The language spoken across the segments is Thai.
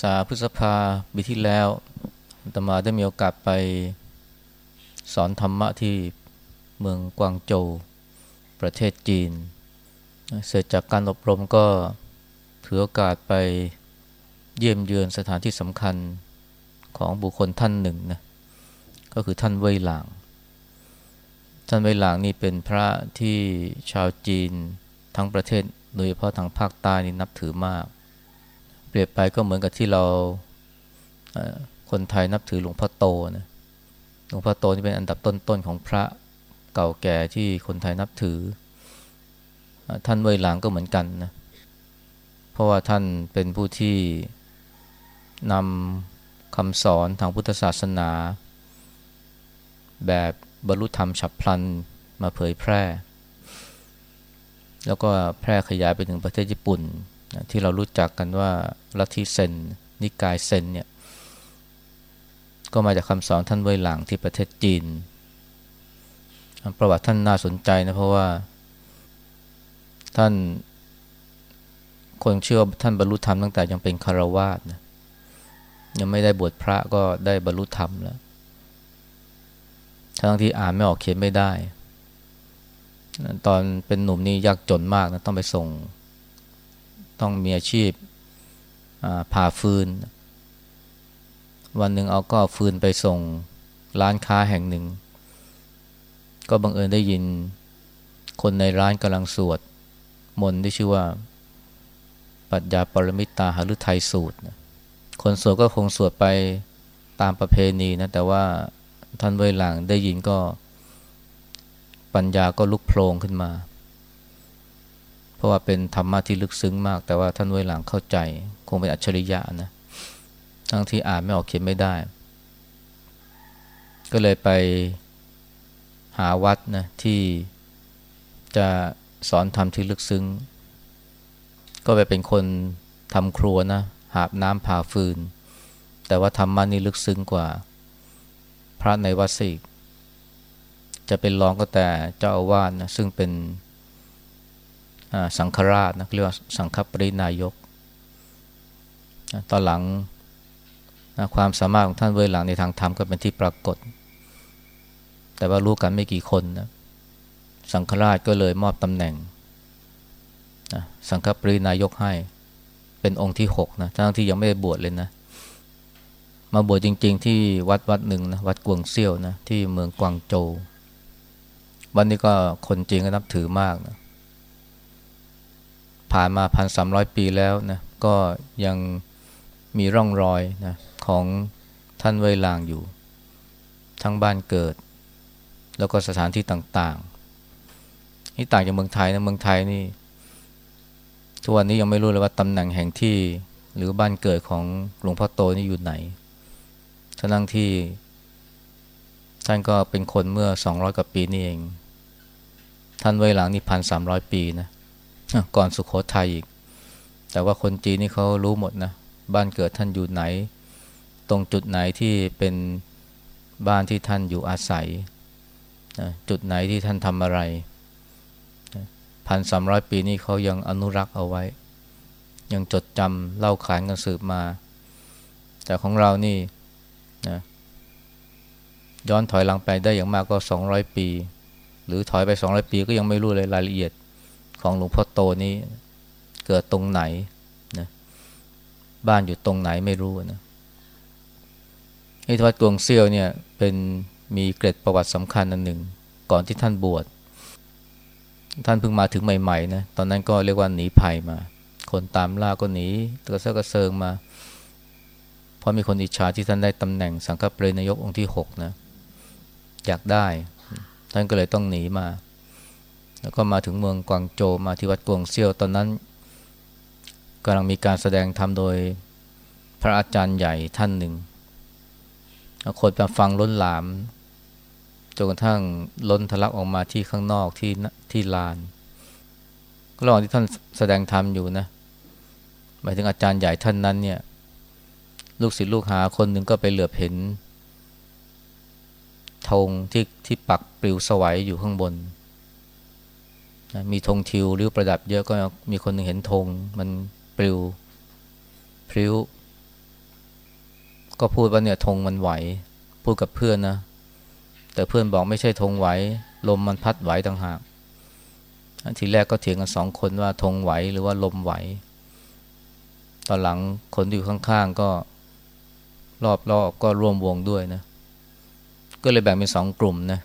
ษาพฤษภาปีที่แล้วตมาได้มีโอกาสไปสอนธรรมะที่เมืองกวางโจวประเทศจีน เสร็จจากการอบรมก็ถือโอกาสไปเยี่ยมเยือนสถานที่สำคัญของบุคคลท่านหนึ่งนะก็คือท่านเว่ยหลาง ท่านเว่ยหลางนี่เป็นพระที่ชาวจีนทั้งประเทศโดยเฉพาะทางภาคใต้นี่นับถือมาก เปรียบไปก็เหมือนกับที่เราคนไทยนับถือหลวงพ่อโตนะหลวงพ่อโตนี่เป็นอันดับต้นๆของพระเก่าแก่ที่คนไทยนับถือ ท่านเวยหลางก็เหมือนกันนะเพราะว่าท่านเป็นผู้ที่นำคำสอนทางพุทธศาสนา แบบบรรลุธรรมฉับพลันมาเผยแพร่ แล้วก็แพร่ขยายไปถึงประเทศญี่ปุ่น ที่เรารู้จักกันว่าลัทธิเซนนิกายเซนเนี่ยก็มาจากคำสอนท่านเว่ยหลางที่ประเทศจีน ประวัติท่านน่าสนใจนะเพราะว่า ท่านคนเชื่อท่านบรรลุธรรมตั้งแต่ยังเป็นคารวาสนะยังไม่ได้บวชพระก็ได้บรรลุธรรมแล้วทั้งที่อ่านไม่ออกเขียนไม่ได้ ตอนเป็นหนุ่มนี่ยากจนมากนะต้องไปส่ง ต้องมีอาชีพผ่าฟืน วันหนึ่งเอาก็ฟืนไปส่งร้านค้าแห่งหนึ่ง ก็บังเอิญได้ยินคนในร้านกำลังสวด มนต์ที่ชื่อว่า ปัญญาปรมิตาหฤทัยสูตร คนสวดก็คงสวดไปตามประเพณีนะ แต่ว่าท่านเวหลังได้ยินก็ปัญญาก็ลุกโพลงขึ้นมา เพราะว่าเป็นธรรมะที่ลึกซึ้งมาก แต่ว่าท่านเวหลังเข้าใจ คงเป็นอัจฉริยะนะทั้งที่อ่านไม่ออกเขียนไม่ได้ ก็เลยไปหาวัดนะที่จะสอนธรรมที่ลึกซึ้ง ก็ไปเป็นคนทำครัวนะหาบน้ำผ่าฟืน แต่ว่าธรรมะนี่ลึกซึ้งกว่า พระในวัดสิกจะเป็นรองก็แต่เจ้าอาวาสนะซึ่งเป็น สังฆราชนะเรียกว่าสังฆปรินายก ตอนหลังความสามารถของท่านเวหลังในทางธรรมก็เป็นที่ปรากฏ แต่ว่ารู้กันไม่กี่คนนะสังฆราชก็เลยมอบตำแหน่งสังฆปรินายกให้เป็นองค์ที่หกนะทั้งที่ยังไม่ได้บวชเลยนะ มาบวชจริง ๆ ที่วัดวัดหนึ่งนะวัดกวงเซี่ยวนะที่เมืองกวางโจววันนี้ก็คนจริงก็นับถือมากนะ ผ่านมาพันสามร้อยปีแล้วนะก็ยังมีร่องรอยนะของท่านเวลางอยู่ ทั้งบ้านเกิด แล้วก็สถานที่ต่างๆนี่ต่างจากเมืองไทยนะเมืองไทยนี่ทุกวันนี้ยังไม่รู้เลยว่าตำแหน่งแห่งที่หรือบ้านเกิดของหลวงพ่อโตนี่อยู่ไหนทั้งที่ท่านก็เป็นคนเมื่อสองร้อยกว่าปีนี่เอง ท่านไว้หลังนี่พันสามร้อยปีนะ ก่อนสุขโขทัยอีก แต่ว่าคนจีนนี่เขารู้หมดนะ บ้านเกิดท่านอยู่ไหน ตรงจุดไหนที่เป็นบ้านที่ท่านอยู่อาศัยนะจุดไหนที่ท่านทำอะไรพันสามร้อยปีนี้เขายังอนุรักษ์เอาไว้ ยังจดจำเล่าขานกันสืบมา แต่ของเรานี่นะย้อนถอยหลังไปได้อย่างมากก็สองร้อยปี หรือถอยไปสองร้อยปีก็ยังไม่รู้เลยรายละเอียด ของหลวงพ่อโตนี้เกิดตรงไหนนะบ้านอยู่ตรงไหนไม่รู้นะไอ้ทวัดกวงเซียวเนี่ยเป็นมีเกร็ดประวัติสำคัญอันหนึ่ง ก่อนที่ท่านบวชท่านเพิ่งมาถึงใหม่ๆนะตอนนั้นก็เรียกว่าหนีภัยมา คนตามล่าก็หนีกระเซาะกระเซิงมาเพราะมีคนอิจฉาที่ท่านได้ตำแหน่งสังฆปรินายกองค์ที่หกนะอยากได้ ท่านก็เลยต้องหนีมา แล้วก็มาถึงเมืองกวางโจมาที่วัดกวงเซียวตอนนั้นกำลังมีการแสดงธรรมโดยพระอาจารย์ใหญ่ท่านหนึ่งคนมาฟังล้นหลามจนกระทั่งล้นทะลักออกมาที่ข้างนอกที่ที่ลานระหว่างที่ท่านแสดงธรรมอยู่นะหมายถึงอาจารย์ใหญ่ท่านนั้นเนี่ย ลูกศิษย์ลูกหาคนหนึ่งก็ไปเหลือบเห็นธงที่ที่ปักปลิวสวัยอยู่ข้างบน มีธงทิวริ้วประดับเยอะก็มีคนหนึ่งเห็นธงมันปลิวพริ้ว ก็พูดว่าเนี่ยธงมันไหว พูดกับเพื่อนนะ แต่เพื่อนบอกไม่ใช่ธงไหว ลมมันพัดไหวต่างหากทีแรกก็เถียงกันสองคนว่าธงไหวหรือว่าลมไหว ตอนหลังคนที่อยู่ข้างๆก็รอบๆก็ร่วมวงด้วยนะ ก็เลยแบ่งเป็นสองกลุ่มนะ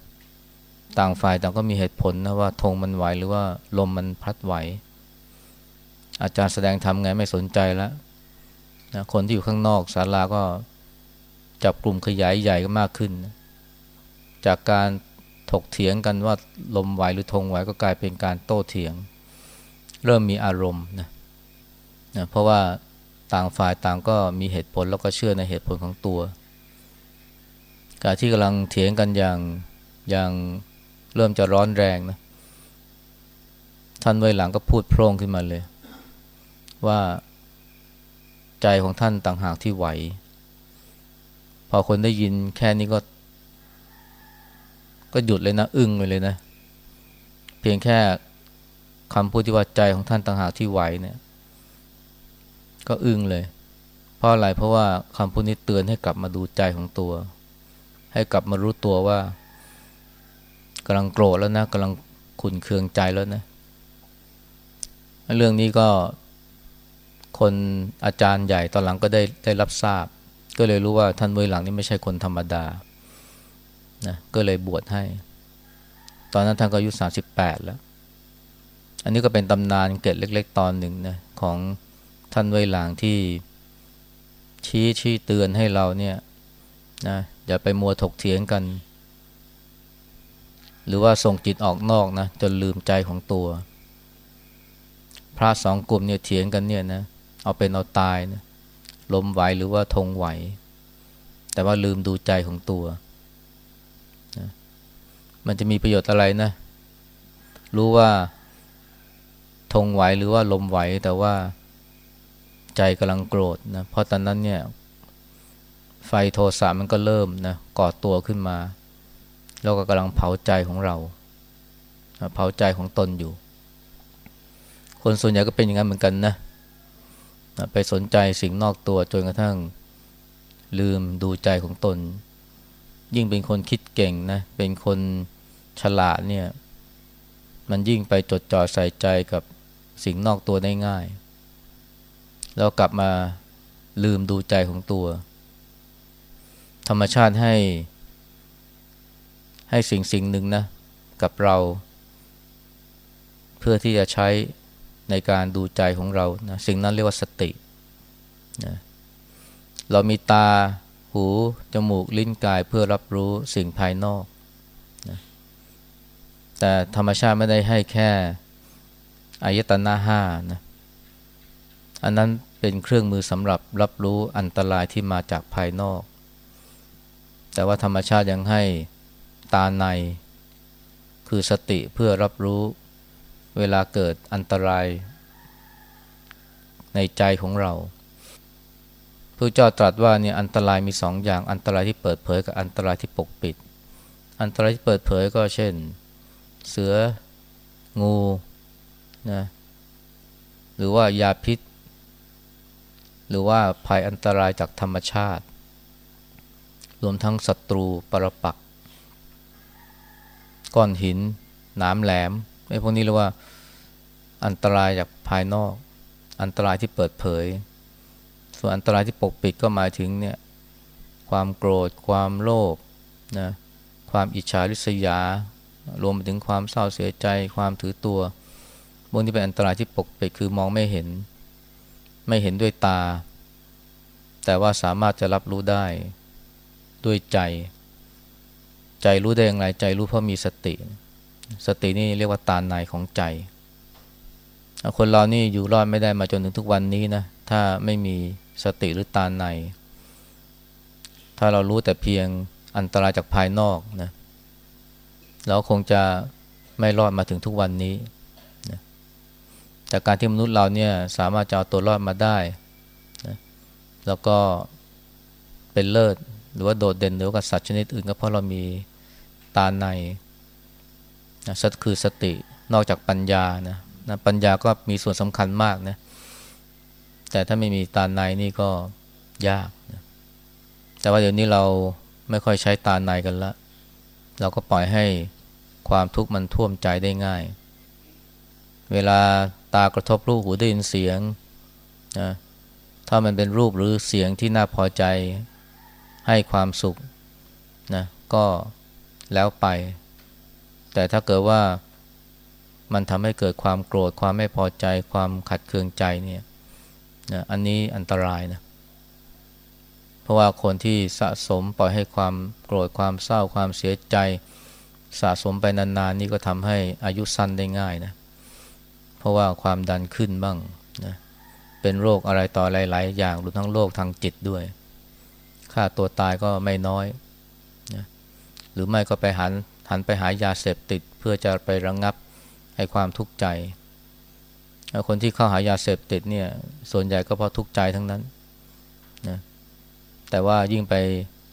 ต่างฝ่ายต่างก็มีเหตุผลนะว่าธงมันไหวหรือว่าลมมันพัดไหว อาจารย์แสดงทำไงไม่สนใจแล้วนะคนที่อยู่ข้างนอกศาลาก็จับกลุ่มขยายใหญ่ก็มากขึ้นนะจากการถกเถียงกันว่าลมไหวหรือธงไหวก็กลายเป็นการโต้เถียง เริ่มมีอารมณ์นะนะเพราะว่าต่างฝ่ายต่างก็มีเหตุผลแล้วก็เชื่อในเหตุผลของตัว การที่กำลังเถียงกันอย่างอย่าง เริ่มจะร้อนแรงนะท่านไว้หลังก็พูดโพร่งขึ้นมาเลย ว่าใจของท่านต่างหากที่ไหว พอคนได้ยินแค่นี้ก็ ก็หยุดเลยนะ อึ้งไปเลยนะ เพียงแค่คำพูดที่ว่าใจของท่านต่างหากที่ไหวเนี่ย ก็อึ้งเลย เพราะอะไรเพราะว่าคำพูดนี้เตือนให้กลับมาดูใจของตัว ให้กลับมารู้ตัวว่า กำลังโกรธแล้วนะกำลังขุนเคืองใจแล้วนะ เรื่องนี้ก็คนอาจารย์ใหญ่ตอนหลังก็ได้ได้รับทราบ ก็เลยรู้ว่าท่านเวยหลังนี่ไม่ใช่คนธรรมดานะก็เลยบวชให้ ตอนนั้นท่านก็อายุสาสิบแปดแล้ว อันนี้ก็เป็นตำนานเกิดเล็ก ๆ ตอนหนึ่งนะของท่านไว้หลังที่ชี้ชี้เตือนให้เราเนี่ยนะอย่าไปมัวถกเถียงกัน หรือว่าส่งจิตออกนอกนะจนลืมใจของตัว พระสองกลุ่มเนี่ยเถียงกันเนี่ยนะเอาเป็นเอาตายนะลมไหวหรือว่าทงไหว แต่ว่าลืมดูใจของตัวนะมันจะมีประโยชน์อะไรนะ รู้ว่าทงไหวหรือว่าลมไหวแต่ว่าใจกำลังโกรธนะเพราะตอนนั้นเนี่ยไฟโทสะมันก็เริ่มนะก่อตัวขึ้นมา แล้วก็กำลังเผาใจของเรา เผาใจของตนอยู่ คนส่วนใหญ่ก็เป็นอย่างนั้นเหมือนกันนะ ไปสนใจสิ่งนอกตัวจนกระทั่งลืมดูใจของตน ยิ่งเป็นคนคิดเก่งนะ เป็นคนฉลาดเนี่ย มันยิ่งไปจดจ่อใส่ใจกับสิ่งนอกตัวได้ง่าย แล้วกลับมาลืมดูใจของตัว ธรรมชาติให้ ให้สิ่งสิ่งหนึ่งนะกับเรา เพื่อที่จะใช้ในการดูใจของเรานะสิ่งนั้นเรียกว่าสตินะเรามีตาหู จมูก ลิ้นกายเพื่อรับรู้สิ่งภายนอกนะแต่ธรรมชาติไม่ได้ให้แค่อายตนะห้านะอันนั้นเป็นเครื่องมือสำหรับรับรู้อันตรายที่มาจากภายนอก แต่ว่าธรรมชาติยังให้ ตาใน คือสติเพื่อรับรู้เวลาเกิดอันตราย ในใจของเราพระเจ้าตรัสว่าเนี่ยอันตรายมีสองอย่างอันตรายที่เปิดเผยกับอันตรายที่ปกปิด อันตรายที่เปิดเผยก็เช่น เสือ งูนะหรือว่ายาพิษ หรือว่าภัยอันตรายจากธรรมชาติ รวมทั้งศัตรูปรปัก ก้อนหิน หนามแหลมไอ้พวกนี้เรียกว่าอันตรายจากภายนอก อันตรายที่เปิดเผย ส่วนอันตรายที่ปกปิดก็หมายถึงเนี่ยความโกรธ ความโลภนะความอิจฉาริษยา รวมไปถึงความเศร้าเสียใจ ความถือตัวพวกนี้เป็นอันตรายที่ปกปิดคือมองไม่เห็น ไม่เห็นด้วยตา แต่ว่าสามารถจะรับรู้ได้ด้วยใจ ใจรู้ได้อย่างไร ใจรู้เพราะมีสติ สตินี่เรียกว่าตาในของใจ คนเรานี่อยู่รอดไม่ได้มาจนถึงทุกวันนี้นะ ถ้าไม่มีสติหรือตาใน ถ้าเรารู้แต่เพียงอันตรายจากภายนอกนะ เราคงจะไม่รอดมาถึงทุกวันนี้แต่การที่มนุษย์เราเนี่ยสามารถจะเอาตัวรอดมาได้นะแล้วก็เป็นเลิศหรือว่าโดดเด่นเหนือกว่าสัตว์ชนิดอื่นก็เพราะเรามี ตาในนะสัตคือสตินอกจากปัญญานะนะปัญญาก็มีส่วนสำคัญมากนะแต่ถ้าไม่มีตาในนี่ก็ยากนะแต่ว่าเดี๋ยวนี้เราไม่ค่อยใช้ตาในกันละ เราก็ปล่อยให้ความทุกข์มันท่วมใจได้ง่าย เวลาตากระทบรูปหูได้ยินเสียงนะถ้ามันเป็นรูปหรือเสียงที่น่าพอใจให้ความสุขนะก็ แล้วไป แต่ถ้าเกิดว่ามันทำให้เกิดความโกรธความไม่พอใจ ความขัดเคืองใจเนี่ยนะอันนี้อันตรายนะ เพราะว่าคนที่สะสมปล่อยให้ความโกรธความเศร้าความเสียใจ สะสมไปนานๆนี่ก็ทำให้อายุสั้นได้ง่ายนะ เพราะว่าความดันขึ้นบ้างนะเป็นโรคอะไรต่อหลายๆอย่างรวมทั้งโรคทางจิตด้วย ค่าตัวตายก็ไม่น้อย หรือไม่ก็ไปหันหันไปหายาเสพติด เพื่อจะไประงงับให้ความทุกข์ใจ คนที่เข้าหายาเสพติดเนี่ยส่วนใหญ่ก็เพราะทุกข์ใจทั้งนั้นนะแต่ว่ายิ่งไป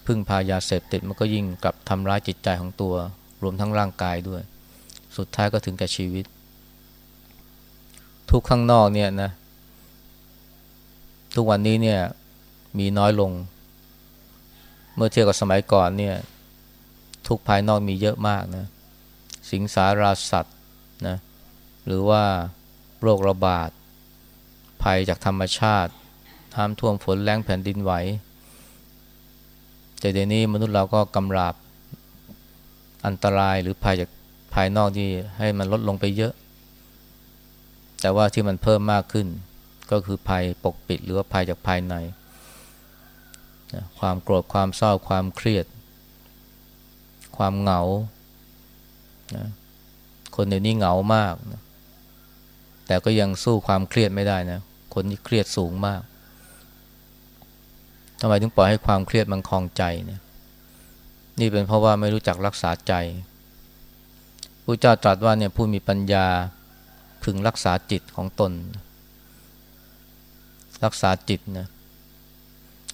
พึ่งพายาเสพติดมันก็ยิ่งกลับทำร้ายจิตใจของตัว รวมทั้งร่างกายด้วย สุดท้ายก็ถึงแก่ชีวิต ทุกข้างนอกเนี่ยนะทุกวันนี้เนี่ยมีน้อยลง เมื่อเทียบกับสมัยก่อนเนี่ย ทุกภายนอกมีเยอะมากนะสิงสาราสัตว์นะหรือว่าโรคระบาด ภัยจากธรรมชาติน้ำท่วมฝนแรงแผ่นดินไหวแต่เดี๋ยวนี้มนุษย์เราก็กำราบอันตรายหรือภัยจากภายนอกที่ให้มันลดลงไปเยอะ แต่ว่าที่มันเพิ่มมากขึ้น ก็คือภัยปกปิดหรือว่าภัยจากภายใน ความโกรธความเศร้าความเครียด ความเหงานะคนเดี๋ยวนี้เหงามากนะแต่ก็ยังสู้ความเครียดไม่ได้นะ คนที่เครียดสูงมากทำไมถึงปล่อยให้ความเครียดมันคลองใจเนี่ยนี่เป็นเพราะว่าไม่รู้จักรักษาใจพระเจ้าตรัสว่าเนี่ยผู้มีปัญญาพึงรักษาจิตของตน รักษาจิตนะ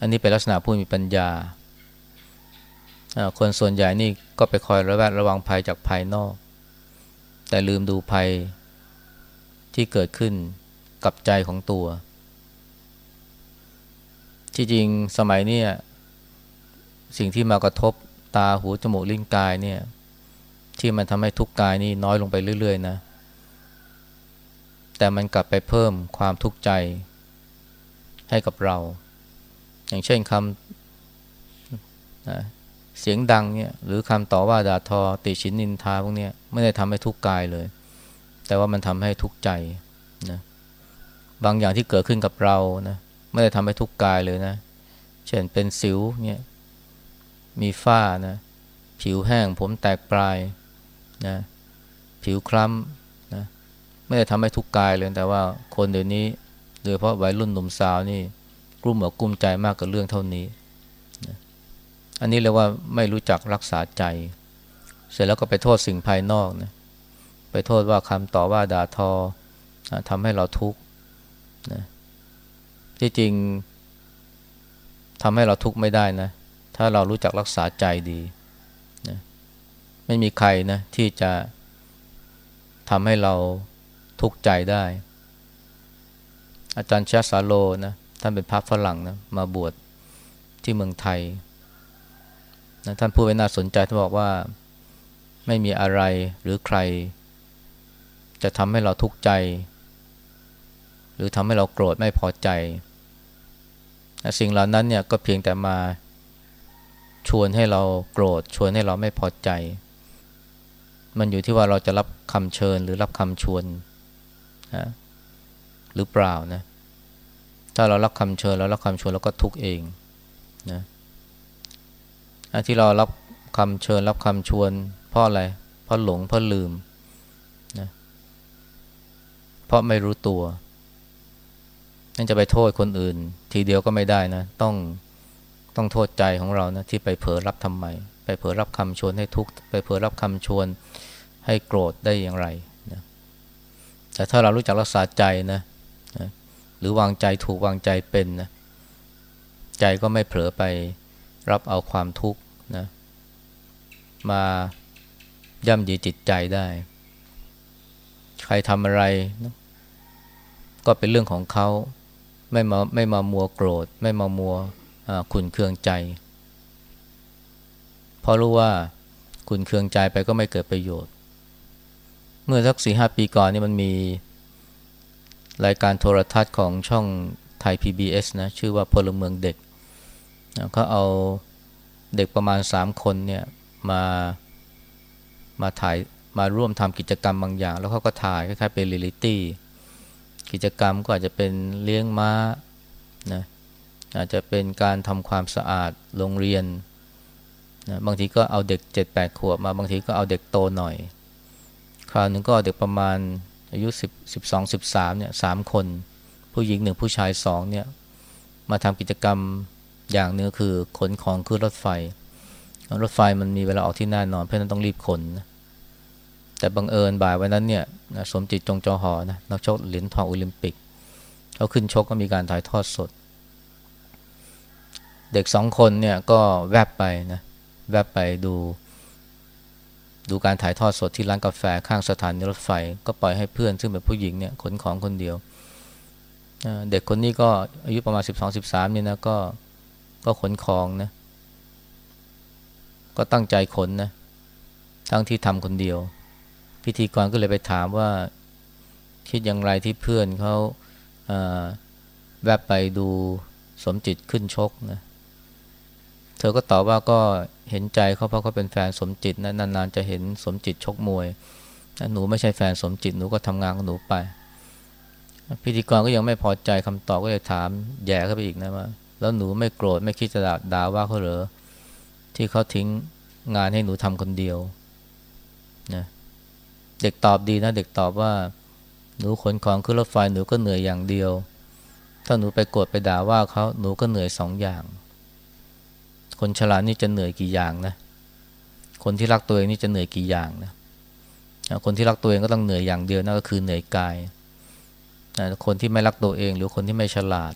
อันนี้เป็นลักษณะผู้มีปัญญา คนส่วนใหญ่นี่ก็ไปคอยระแวดระวังภัยจากภายนอก แต่ลืมดูภัยที่เกิดขึ้นกับใจของตัว ที่จริงสมัยนี้สิ่งที่มากระทบตาหูจมูกลิ้นกายเนี่ย ที่มันทำให้ทุกกายนี่น้อยลงไปเรื่อยๆนะ แต่มันกลับไปเพิ่มความทุกข์ใจให้กับเรา อย่างเช่นคำ เสียงดังเนี่ยหรือคำต่อว่าด่าทอ ติชินนินทาพวกนี้ไม่ได้ทำให้ทุกข์กายเลย แต่ว่ามันทำให้ทุกข์ใจนะบางอย่างที่เกิดขึ้นกับเรานะไม่ได้ทำให้ทุกข์กายเลยนะ เช่นเป็นสิวเนี่ยมีฝ้านะผิวแห้งผมแตกปลายนะผิวคล้ำนะไม่ได้ทำให้ทุกข์กายเลยแต่ว่าคนเดี๋ยวนี้โดยเฉพาะวัยรุ่นหนุ่มสาวนี่กลุ้มอกกุ้มใจมากกับเรื่องเท่านี้ อันนี้เรียกว่าไม่รู้จักรักษาใจ เสร็จแล้วก็ไปโทษสิ่งภายนอกนะไปโทษว่าคำต่อว่าด่าทอทำให้เราทุกข์นะที่จริงทำให้เราทุกข์ไม่ได้นะ ถ้าเรารู้จักรักษาใจดีนะไม่มีใครนะที่จะทำให้เราทุกข์ใจได้ อาจารย์ชาสาโลนะท่านเป็นพระฝรั่งนะมาบวชที่เมืองไทย นะท่านพูดไว้น่าสนใจท่านบอกว่าไม่มีอะไรหรือใคร จะทำให้เราทุกข์ใจ หรือทำให้เราโกรธไม่พอใจ สิ่งเหล่านั้นเนี่ยก็เพียงแต่มาชวนให้เราโกรธชวนให้เราไม่พอใจ มันอยู่ที่ว่าเราจะรับคำเชิญหรือรับคำชวนนะหรือเปล่านะถ้าเรารับคำเชิญแล้วรับคำชวนเราก็ทุกเองนะ ที่เรารับคำเชิญรับคำชวนเพราะอะไรเพราะหลงเพราะลืมนะเพราะไม่รู้ตัวนั่นจะไปโทษคนอื่น ทีเดียวก็ไม่ได้นะ ต้องต้องโทษใจของเรานะที่ไปเผลอรับทำไม ไปเผลอรับคำชวนให้ทุกข์ไปเผลอรับคำชวนให้โกรธได้อย่างไรนะแต่ถ้าเรารู้จักรักษาใจนะนะหรือวางใจถูกวางใจเป็นนะใจก็ไม่เผลอไปรับเอาความทุกข์ มาย่ำยีจิตใจได้ ใครทำอะไรนะก็เป็นเรื่องของเขาไม่มาไม่มามัวโกรธ ไม่มามัวขุนเคืองใจ เพราะรู้ว่าคุณเคืองใจไปก็ไม่เกิดประโยชน์ เมื่อสักสี่ห้าปีก่อนนี่มันมีรายการโทรทัศน์ของช่องไทย PBS นะ ชื่อว่าพลเมืองเด็กเขาเอาเด็กประมาณสามคนเนี่ย มามาถ่ายมาร่วมทำกิจกรรมบางอย่าง แล้วเขาก็ถ่ายคล้ายๆเป็นเรียลิตี้กิจกรรมก็อาจจะเป็นเลี้ยงม้านะอาจจะเป็นการทำความสะอาดโรงเรียนนะบางทีก็เอาเด็ก7-8ขวบมาบางทีก็เอาเด็กโตหน่อย คราวนึงก็เด็กประมาณอายุ10 12 13เนี่ยสามคน ผู้หญิงหนึ่งผู้ชายสองเนี่ยมาทำกิจกรรมอย่างนึงคือขนของขึ้นรถไฟ รถไฟมันมีเวลาออกที่แน่นอน เพราะนั้นต้องรีบขนนะแต่บังเอิญบ่ายวันนั้นเนี่ยสมจิตจงจอหอนะนักชกเหรียญทองโอลิมปิกเขาขึ้นชกก็มีการถ่ายทอดสด เด็กสองคนเนี่ยก็แวบไปนะแวบไปดู ดูการถ่ายทอดสดที่ร้านกาแฟข้างสถานีรถไฟ ก็ปล่อยให้เพื่อนซึ่งเป็นผู้หญิงเนี่ยขนของคนเดียว เด็กคนนี้ก็อายุประมาณ 12-13นี่ยนะก็ก็ขนของนะ ก็ตั้งใจขนนะทั้งที่ทำคนเดียว พิธีกรก็เลยไปถามว่า คิดอย่างไรที่เพื่อนเขาแวบไปดูสมจิตขึ้นชกนะเธอก็ตอบว่าก็เห็นใจเขาเพราะเขาเป็นแฟนสมจิตนะนานๆจะเห็นสมจิตชกมวยหนูไม่ใช่แฟนสมจิตหนูก็ทำงานของหนูไป พิธีกรก็ยังไม่พอใจคำตอบก็เลยถามแย่เข้าไปอีกนะว่า แล้วหนูไม่โกรธไม่คิดจะด่าว่าเขาเหรอที่เขาทิ้ง งานให้หนูทำคนเดียวนะเด็กตอบดีนะ เด็กตอบว่า หนูขนของขึ้นรถไฟหนูก็เหนื่อยอย่างเดียว ถ้าหนูไปโกรธไปด่าว่าเขาหนูก็เหนื่อยสองอย่าง คนฉลาดนี่จะเหนื่อยกี่อย่างนะ คนที่รักตัวเองนี่จะเหนื่อยกี่อย่างนะคนที่รักตัวเองก็ต้องเหนื่อยอย่างเดียวนั่นก็คือเหนื่อยกายคนที่ไม่รักตัวเอง หรือคนที่ไม่ฉลาด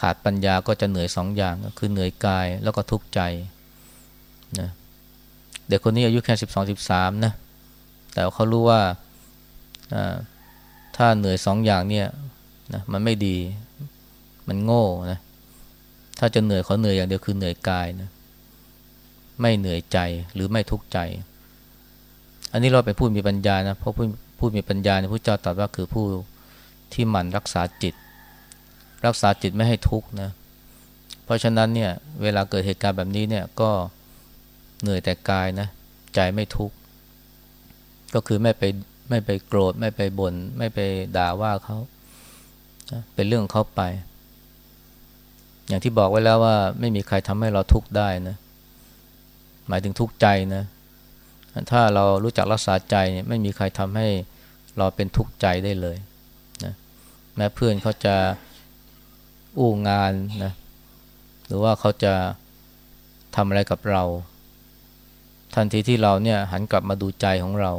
ขาดปัญญาก็จะเหนื่อยสองอย่างก็คือเหนื่อยกายแล้วก็ทุกข์ใจ นะเด็กคนนี้อายุแค่สิบสองสิบสามนะแต่เขารู้ว่าถ้าเหนื่อยสองอย่างเนี่ยนะมันไม่ดีมันโง่นะถ้าจะเหนื่อยเขาเหนื่อยอย่างเดียวคือเหนื่อยกายนะไม่เหนื่อยใจหรือไม่ทุกข์ใจ อันนี้เราเป็นผู้มีปัญญานะเพราะผู้ผู้มีปัญญาในผู้เจ้าตรัสว่าคือผู้ที่หมั่นรักษาจิต รักษาจิตไม่ให้ทุกข์นะเพราะฉะนั้นเนี่ยเวลาเกิดเหตุการณ์แบบนี้เนี่ยก็ เหนื่อยแต่กายนะใจไม่ทุกข์ก็คือไม่ไปไม่ไปโกรธไม่ไปบน่นไม่ไปด่าว่าเขาเป็นเรื่องเขาไป อย่างที่บอกไว้แล้วว่า ไม่มีใครทำให้เราทุกข์ได้นะหมายถึงทุกข์ใจนะ ถ้าเรารู้จักรักษาใจเนี่ยไม่มีใครทำให้เราเป็นทุกข์ใจได้เลยนะแม้เพื่อนเขาจะอู้งานนะหรือว่าเขาจะทำอะไรกับเรา ทันทีที่เราเนี่ยหันกลับมาดูใจของเรา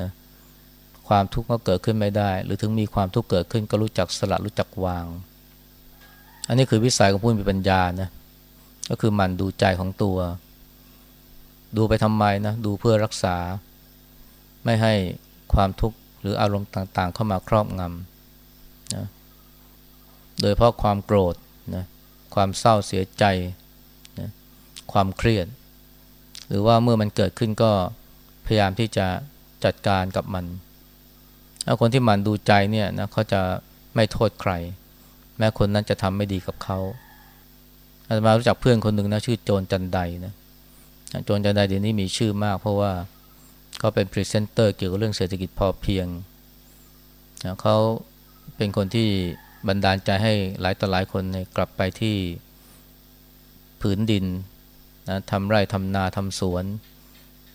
นะความทุกข์ก็เกิดขึ้นไม่ได้ หรือถึงมีความทุกข์เกิดขึ้นก็รู้จักสละรู้จักวาง อันนี้คือวิสัยของผู้มีปัญญานะก็คือมันดูใจของตัว ดูไปทำไมนะดูเพื่อรักษา ไม่ให้ความทุกข์หรืออารมณ์ต่างๆ เข้ามาครอบงำนะโดยเพราะความโกรธนะความเศร้าเสียใจนะความเครียด หรือว่าเมื่อมันเกิดขึ้นก็พยายามที่จะจัดการกับมันถ้าคนที่หมั่นดูใจเนี่ยนะเขาจะไม่โทษใคร แม้คนนั้นจะทำไม่ดีกับเขาอาตมารู้จักเพื่อนคนหนึ่งนะชื่อโจนจันไดนะโจนจันไดเดี๋ยวนี้มีชื่อมาก เพราะว่าเขาเป็นพรีเซนเตอร์เกี่ยวกับเรื่องเศรษฐกิจพอเพียงนะเขาเป็นคนที่บันดาลใจให้หลายต่อหลายคนกลับไปที่ผืนดิน นะทำไร่ทำนาทำสวน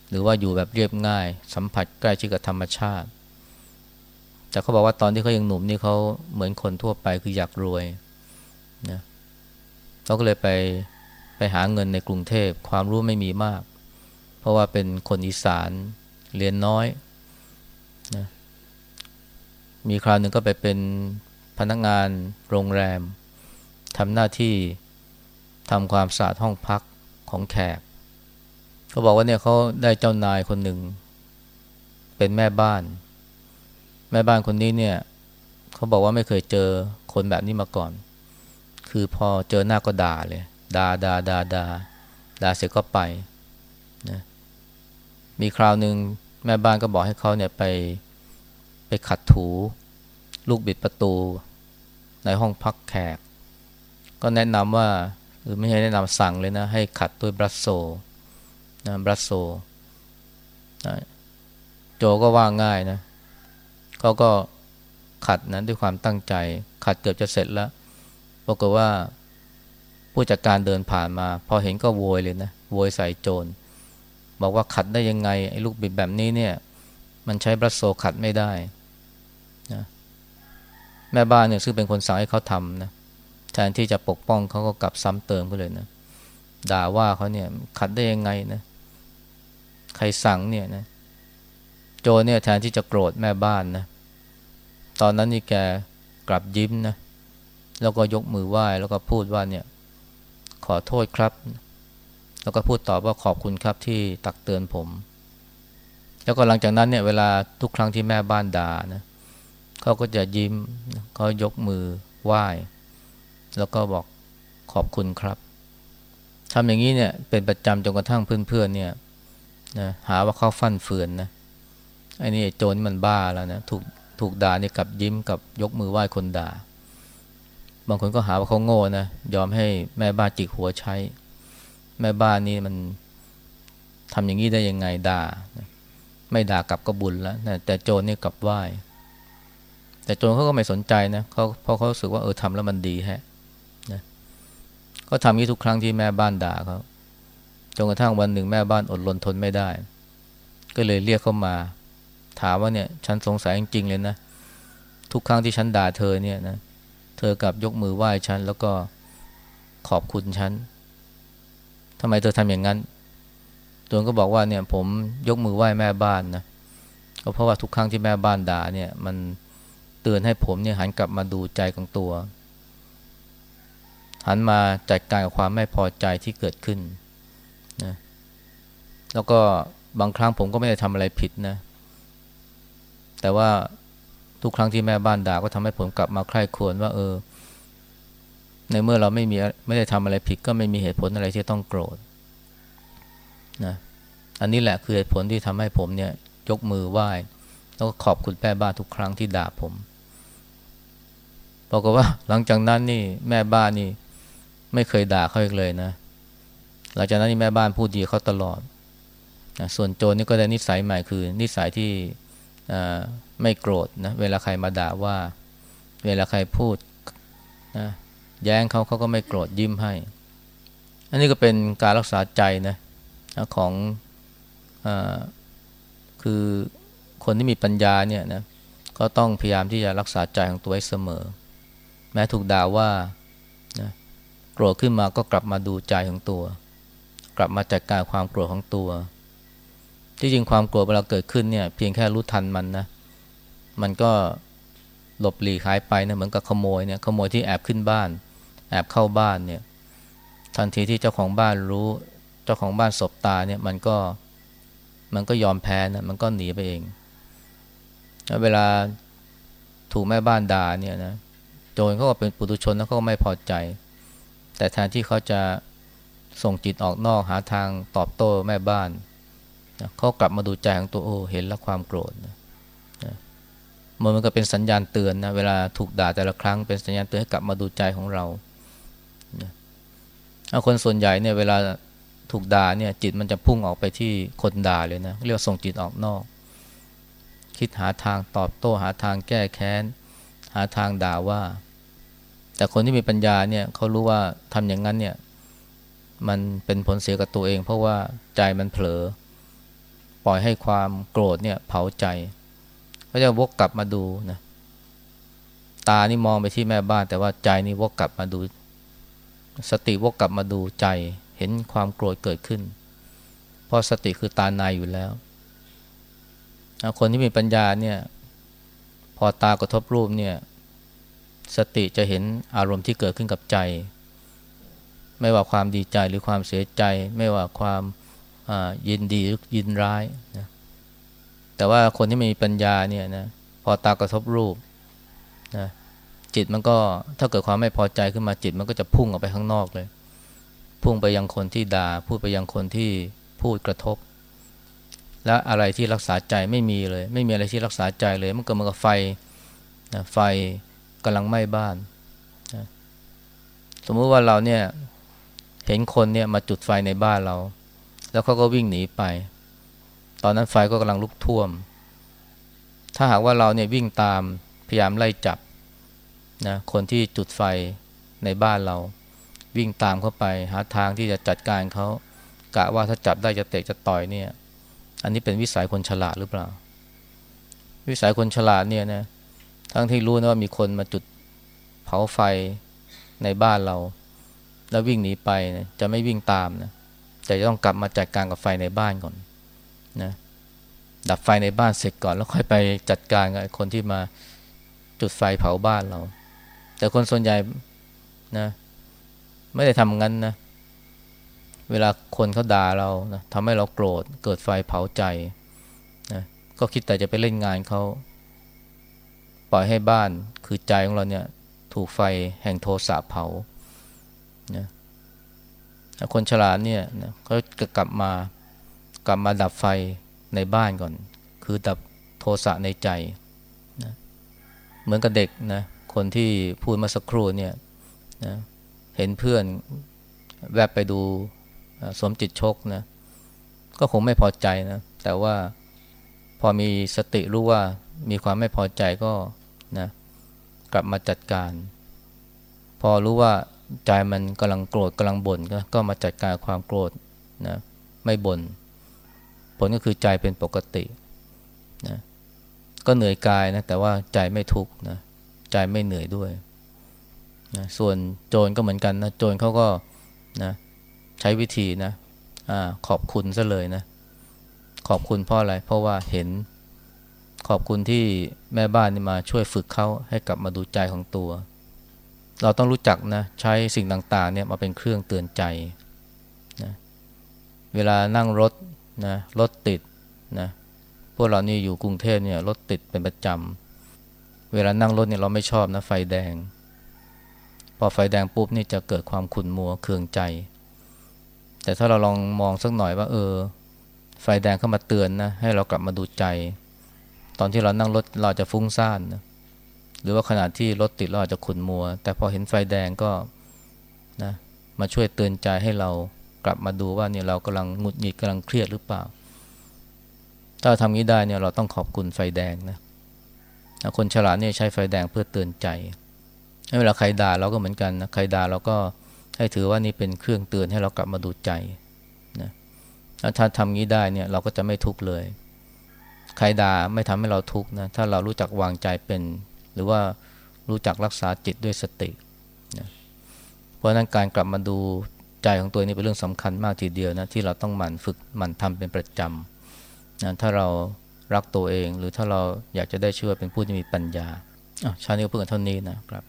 หรือว่าอยู่แบบเรียบง่าย สัมผัสใกล้ชิดกับธรรมชาติ แต่เขาบอกว่าตอนที่เขายังหนุ่มนี่เขาเหมือนคนทั่วไปคืออยากรวยนะเขาก็เลยไปไปหาเงินในกรุงเทพความรู้ไม่มีมาก เพราะว่าเป็นคนอีสานเรียนน้อยนะมีคราวหนึ่งก็ไปเป็นพนักงานโรงแรมทำหน้าที่ทำความสะอาดห้องพัก ของแขกเขาบอกว่าเนี่ยเขาได้เจ้านายคนหนึ่ง เป็นแม่บ้าน แม่บ้านคนนี้เนี่ยเขาบอกว่าไม่เคยเจอคนแบบนี้มาก่อน คือพอเจอหน้าก็ด่าเลยด่าด่าด่าด่าด่าเสร็จก็ไปนะมีคราวหนึ่งแม่บ้านก็บอกให้เขาเนี่ยไปไปขัดถูลูกบิดประตู ในห้องพักแขก ก็แนะนำว่า หรือไม่ใช่แนะนำสั่งเลยนะ ให้ขัดด้วยบรัสโซนะบรัสโซนะโจก็ว่าง่ายนะเขาก็ขัดนั้นด้วยความตั้งใจ ขัดเกือบจะเสร็จแล้วปรากฏว่าผู้จัดการเดินผ่านมา พอเห็นก็โวยเลยนะโวยใส่โจรบอกว่าขัดได้ยังไงไอ้ลูกบิดแบบนี้เนี่ย มันใช้บรัสโซขัดไม่ได้นะแม่บ้านเนี่ยซึ่งเป็นคนสั่งให้เขาทำนะ แทนที่จะปกป้องเขาก็กลับซ้ำเติมเขาเลยนะด่าว่าเขาเนี่ยขัดได้ยังไงนะ ใครสั่งเนี่ยนะ โจเนี่ยแทนที่จะโกรธแม่บ้านนะ ตอนนั้นนี่แกกลับยิ้มนะ แล้วก็ยกมือไหว้แล้วก็พูดว่าเนี่ย ขอโทษครับ แล้วก็พูดตอบว่าขอบคุณครับที่ตักเตือนผม แล้วก็หลังจากนั้นเนี่ยเวลาทุกครั้งที่แม่บ้านด่านะเขาก็จะยิ้มเขายกมือไหว้ แล้วก็บอกขอบคุณครับทำอย่างนี้เนี่ยเป็นประจำจนกระทั่งเพื่อนๆเนี่ยนะหาว่าเขาฟั่นเฟือนนะไอ้นี่โจรมันบ้าแล้วนะถูกถูกด่าเนี่ยกับยิ้มกับยกมือไหว้คนด่า บางคนก็หาว่าเขาโง่นะยอมให้แม่บ้านจิกหัวใช้ แม่บ้านนี่มันทำอย่างนี้ได้ยังไงด่า ไม่ด่ากลับก็บุญแล้วนะแต่โจรนี่กลับไหว้แต่โจรเขาก็ไม่สนใจนะเขาเพราะเขาสึกว่าเออทำแล้วมันดีแฮะ ก็ทำนี้ทุกครั้งที่แม่บ้านด่าเขาจนกระทั่งวันหนึ่งแม่บ้านอดรนทนไม่ได้ ก็เลยเรียกเขามา ถามว่าเนี่ย ฉันสงสัยจริงๆเลยนะ ทุกครั้งที่ฉันด่าเธอเนี่ยนะ เธอกับยกมือไหว้ฉัน แล้วก็ขอบคุณฉันทำไมเธอทำอย่างนั้นตัวก็บอกว่าเนี่ยผมยกมือไหว้แม่บ้านนะก็เพราะว่าทุกครั้งที่แม่บ้านด่าเนี่ย มันเตือนให้ผมเนี่ยหันกลับมาดูใจของตัว หันมาจัดการกับความไม่พอใจที่เกิดขึ้นนะแล้วก็บางครั้งผมก็ไม่ได้ทำอะไรผิดนะ แต่ว่าทุกครั้งที่แม่บ้านด่าก็ทำให้ผมกลับมาใคร่ควรว่า เออ ในเมื่อเราไม่มีไม่ได้ทำอะไรผิด ก็ไม่มีเหตุผลอะไรที่ต้องโกรธนะอันนี้แหละคือเหตุผลที่ทำให้ผมเนี่ย ยกมือไหว้แล้วก็ขอบคุณแม่บ้านทุกครั้งที่ด่าผมบอกว่าหลังจากนั้นนี่แม่บ้านนี่ ไม่เคยด่าเขาอีกเลยนะ หลังจากนั้นแม่บ้านพูดดีเขาตลอด ส่วนโจนนี่ก็ได้นิสัยใหม่คือ นิสัยที่ไม่โกรธนะเวลาใครมาด่าว่า เวลาใครพูดนะแย้งเขาเขาก็ไม่โกรธยิ้มให้ อันนี้ก็เป็นการรักษาใจนะของอคือคนที่มีปัญญาเนี่ยนะก็ต้องพยายามที่จะรักษาใจของตัวไว้เสมอ แม้ถูกด่าว่านะ โกรธขึ้นมาก็กลับมาดูใจของตัว กลับมาจัดการความโกรธของตัว ที่จริงความโกรธเวลาเกิดขึ้นเนี่ยเพียงแค่รู้ทันมันนะ มันก็หลบหลีกหายไปนะเหมือนกับขโมยเนี่ยขโมยที่แอบขึ้นบ้าน แอบเข้าบ้านเนี่ยทันทีที่เจ้าของบ้านรู้ เจ้าของบ้านสบตาเนี่ยมันก็มันก็ยอมแพ้นะมันก็หนีไปเองแล้วเวลาถูกแม่บ้านด่าเนี่ยนะโจรเขาก็เป็นปุถุชนแล้วเขาก็ไม่พอใจ แต่แทนที่เขาจะส่งจิตออกนอกหาทางตอบโต้แม่บ้านเขากลับมาดูใจของตัวโอ้เห็นแล้วความโกรธนะมันมันก็เป็นสัญญาณเตือนนะเวลาถูกด่าแต่ละครั้งเป็นสัญญาณเตือนให้กลับมาดูใจของเราถ้าคนส่วนใหญ่เนี่ยเวลาถูกด่าเนี่ยจิตมันจะพุ่งออกไปที่คนด่าเลยนะเรียกส่งจิตออกนอก คิดหาทางตอบโต้หาทางแก้แค้น หาทางด่าว่า แต่คนที่มีปัญญาเนี่ยเขารู้ว่าทำอย่างนั้นเนี่ย มันเป็นผลเสียกับตัวเอง เพราะว่าใจมันเผลอ ปล่อยให้ความโกรธเนี่ย เผาใจก็จะวกกลับมาดูนะตานี่มองไปที่แม่บ้าน แต่ว่าใจนี่วกกลับมาดู สติวกกลับมาดูใจ เห็นความโกรธเกิดขึ้น เพราะสติคือตาในอยู่แล้ว คนที่มีปัญญาเนี่ย พอตากระทบรูปเนี่ย สติจะเห็นอารมณ์ที่เกิดขึ้นกับใจ ไม่ว่าความดีใจหรือความเสียใจ ไม่ว่าความยินดีหรือยินร้ายนะแต่ว่าคนที่ไม่มีปัญญาเนี่ยนะพอตากระทบรูปนะจิตมันก็ถ้าเกิดความไม่พอใจขึ้นมาจิตมันก็จะพุ่งออกไปข้างนอกเลย พุ่งไปยังคนที่ด่า พูดไปยังคนที่พูดกระทบ และอะไรที่รักษาใจไม่มีเลย ไม่มีอะไรที่รักษาใจเลย มันก็เหมือนกับไฟนะไฟ กำลังไหม้บ้านนะสมมุติว่าเราเนี่ยเห็นคนเนี่ยมาจุดไฟในบ้านเรา แล้วเขาก็วิ่งหนีไป ตอนนั้นไฟก็กำลังลุกท่วม ถ้าหากว่าเราเนี่ยวิ่งตามพยายามไล่จับนะคนที่จุดไฟในบ้านเรา วิ่งตามเข้าไป หาทางที่จะจัดการเขากะว่าถ้าจับได้จะเตะจะต่อยเนี่ย อันนี้เป็นวิสัยคนฉลาดหรือเปล่า วิสัยคนฉลาดเนี่ยนะ ทั้งที่รู้นะว่ามีคนมาจุดเผาไฟในบ้านเรา แล้ววิ่งหนีไปนะจะไม่วิ่งตามนะแต่จะต้องกลับมาจัดการกับไฟในบ้านก่อนนะดับไฟในบ้านเสร็จก่อน แล้วค่อยไปจัดการกับคนที่มาจุดไฟเผาบ้านเรา แต่คนส่วนใหญ่นะไม่ได้ทำงั้นนะเวลาคนเขาด่าเรานะทำให้เราโกรธเกิดไฟเผาใจนะก็คิดแต่จะไปเล่นงานเขา ปล่อยให้บ้านคือใจของเราเนี่ยถูกไฟแห่งโทสะเผานะคนฉลาดเนี่ยเขาจะกลับมากลับมาดับไฟในบ้านก่อน คือดับโทสะในใจนะเหมือนกับเด็กนะคนที่พูดมาสักครู่เนี่ยนะเห็นเพื่อนแวบไปดูสมจิตชกนะก็คงไม่พอใจนะ แต่ว่าพอมีสติรู้ว่ามีความไม่พอใจก็ นะกลับมาจัดการ พอรู้ว่าใจมันกำลังโกรธกำลังบ่นก็ก็มาจัดการความโกรธนะไม่บน่นผลก็คือใจเป็นปกตินะก็เหนื่อยกายนะแต่ว่าใจไม่ทุกข์นะใจไม่เหนื่อยด้วยนะส่วนโจรก็เหมือนกันนะโจรเขาก็นะใช้วิธีนะอขอบคุณซะเลยนะ ขอบคุณเพราะอะไร เพราะว่าเห็น ขอบคุณที่แม่บ้านนี่มาช่วยฝึกเขาให้กลับมาดูใจของตัว เราต้องรู้จักนะใช้สิ่งต่างๆเนี่ยมาเป็นเครื่องเตือนใจนะเวลานั่งรถนะรถติดนะพวกเรานี่อยู่กรุงเทพเนี่ยรถติดเป็นประจำเวลานั่งรถเนี่ยเราไม่ชอบนะไฟแดง พอไฟแดงปุ๊บนี่จะเกิดความขุ่นมัวเคืองใจ แต่ถ้าเราลองมองสักหน่อยว่า เออ ไฟแดงเข้ามาเตือนนะให้เรากลับมาดูใจ ตอนที่เรานั่งรถเราจะฟุ้งซ่านนะหรือว่าขณะที่รถติดเราอาจจะขุนมัว แต่พอเห็นไฟแดงก็นะมาช่วยเตือนใจให้เรากลับมาดูว่าเนี่ยเรากำลังหงุดหงิดกำลังเครียดหรือเปล่า ถ้าทำนี้ได้เนี่ยเราต้องขอบคุณไฟแดงนะคนฉลาดเนี่ยใช้ไฟแดงเพื่อเตือนใจเวลาใครด่าเราก็เหมือนกันนะใครด่าเราก็ให้ถือว่านี่เป็นเครื่องเตือนให้เรากลับมาดูใจนะถ้าทำงี้ได้เนี่ยเราก็จะไม่ทุกข์เลย ใครด่าไม่ทำให้เราทุกข์นะถ้าเรารู้จักวางใจเป็น หรือว่ารู้จักรักษาจิตด้วยสตินะเพราะนั้นการกลับมาดูใจของตัวนี้เป็นเรื่องสำคัญมากทีเดียวนะที่เราต้องหมั่นฝึกหมั่นทำเป็นประจำนะถ้าเรารักตัวเอง หรือถ้าเราอยากจะได้ชื่อเป็นผู้ที่มีปัญญาชาตินี้ก็เพื่อเท่านี้นะครับ